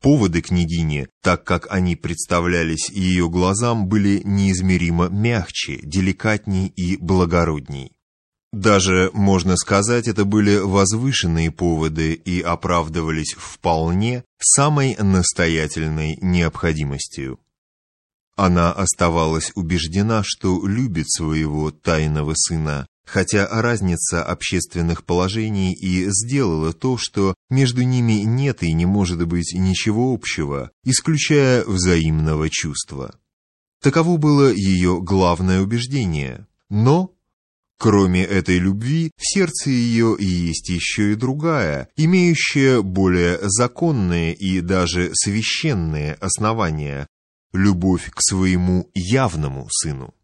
Поводы княгини, так как они представлялись ее глазам, были неизмеримо мягче, деликатней и благородней. Даже, можно сказать, это были возвышенные поводы и оправдывались вполне самой настоятельной необходимостью. Она оставалась убеждена, что любит своего тайного сына, хотя разница общественных положений и сделала то, что между ними нет и не может быть ничего общего, исключая взаимного чувства. Таково было ее главное убеждение. Но, кроме этой любви, в сердце ее есть еще и другая, имеющая более законные и даже священные основания – любовь к своему явному сыну.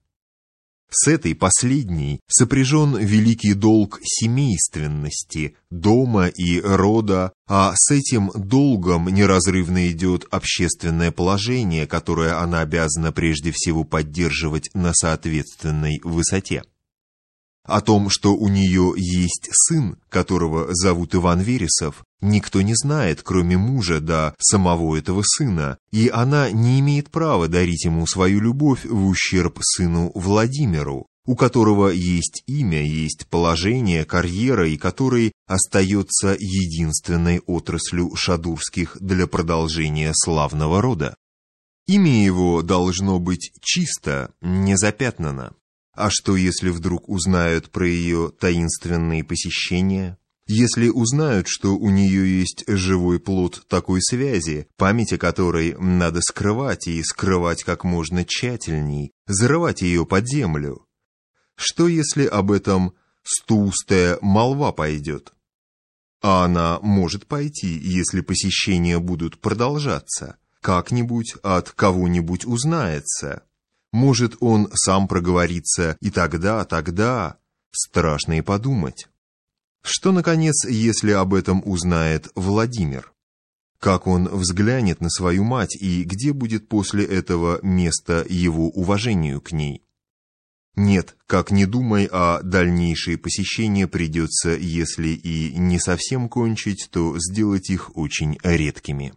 С этой последней сопряжен великий долг семейственности, дома и рода, а с этим долгом неразрывно идет общественное положение, которое она обязана прежде всего поддерживать на соответственной высоте. О том, что у нее есть сын, которого зовут Иван Вересов, никто не знает, кроме мужа да самого этого сына, и она не имеет права дарить ему свою любовь в ущерб сыну Владимиру, у которого есть имя, есть положение, карьера, и который остается единственной отраслью шадурских для продолжения славного рода. Имя его должно быть чисто, не запятнано. А что, если вдруг узнают про ее таинственные посещения? Если узнают, что у нее есть живой плод такой связи, память о которой надо скрывать и скрывать как можно тщательней, зарывать ее под землю? Что, если об этом стустая молва пойдет? А она может пойти, если посещения будут продолжаться. Как-нибудь от кого-нибудь узнается. Может, он сам проговорится, и тогда, тогда... Страшно и подумать. Что, наконец, если об этом узнает Владимир? Как он взглянет на свою мать, и где будет после этого место его уважению к ней? Нет, как не думай, а дальнейшие посещения придется, если и не совсем кончить, то сделать их очень редкими.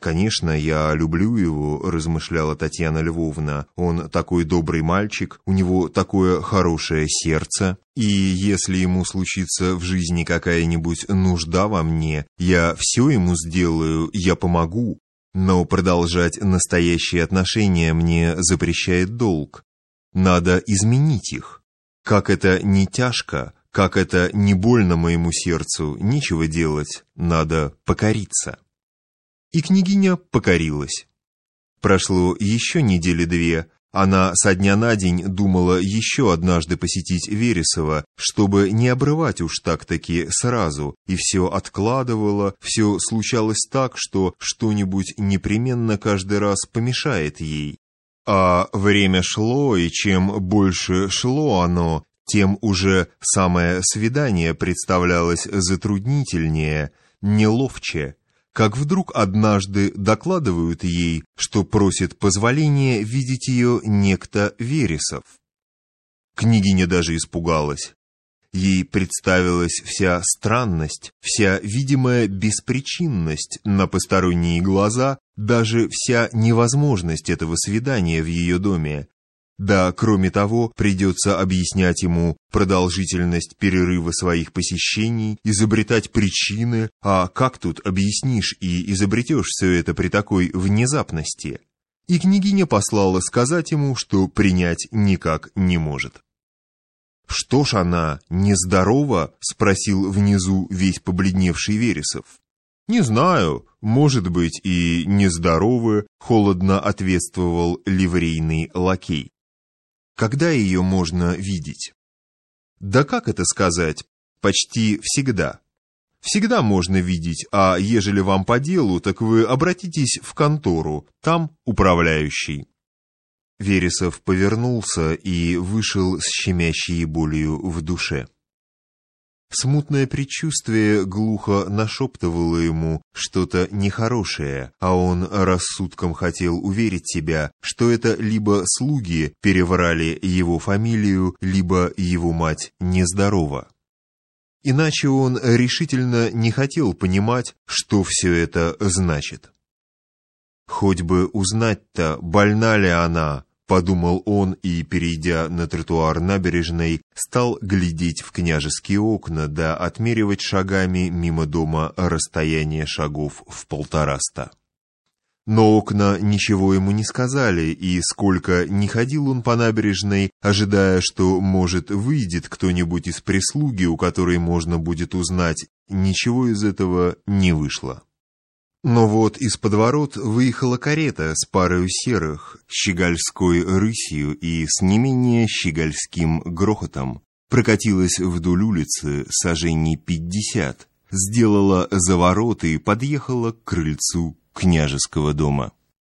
«Конечно, я люблю его», — размышляла Татьяна Львовна. «Он такой добрый мальчик, у него такое хорошее сердце, и если ему случится в жизни какая-нибудь нужда во мне, я все ему сделаю, я помогу. Но продолжать настоящие отношения мне запрещает долг. Надо изменить их. Как это не тяжко, как это не больно моему сердцу, нечего делать, надо покориться». И княгиня покорилась. Прошло еще недели две, она со дня на день думала еще однажды посетить Вересова, чтобы не обрывать уж так-таки сразу, и все откладывала, все случалось так, что что-нибудь непременно каждый раз помешает ей. А время шло, и чем больше шло оно, тем уже самое свидание представлялось затруднительнее, неловче как вдруг однажды докладывают ей, что просит позволения видеть ее некто Вересов. Княгиня даже испугалась. Ей представилась вся странность, вся видимая беспричинность на посторонние глаза, даже вся невозможность этого свидания в ее доме, да, кроме того, придется объяснять ему продолжительность перерыва своих посещений, изобретать причины, а как тут объяснишь и изобретешь все это при такой внезапности? И княгиня послала сказать ему, что принять никак не может. «Что ж она, нездорова?» — спросил внизу весь побледневший Вересов. «Не знаю, может быть и нездоровы», — холодно ответствовал ливрейный лакей. Когда ее можно видеть? Да как это сказать? Почти всегда. Всегда можно видеть, а ежели вам по делу, так вы обратитесь в контору, там управляющий. Вересов повернулся и вышел с щемящей болью в душе. Смутное предчувствие глухо нашептывало ему что-то нехорошее, а он рассудком хотел уверить себя, что это либо слуги переврали его фамилию, либо его мать нездорова. Иначе он решительно не хотел понимать, что все это значит. «Хоть бы узнать-то, больна ли она», — подумал он и, перейдя на тротуар набережной, стал глядеть в княжеские окна да отмеривать шагами мимо дома расстояние шагов в полтораста. Но окна ничего ему не сказали, и сколько не ходил он по набережной, ожидая, что, может, выйдет кто-нибудь из прислуги, у которой можно будет узнать, ничего из этого не вышло. Но вот из подворот выехала карета с парою серых, щегольской рысью и с не менее щегольским грохотом, прокатилась вдоль улицы сажений пятьдесят, сделала завороты и подъехала к крыльцу княжеского дома.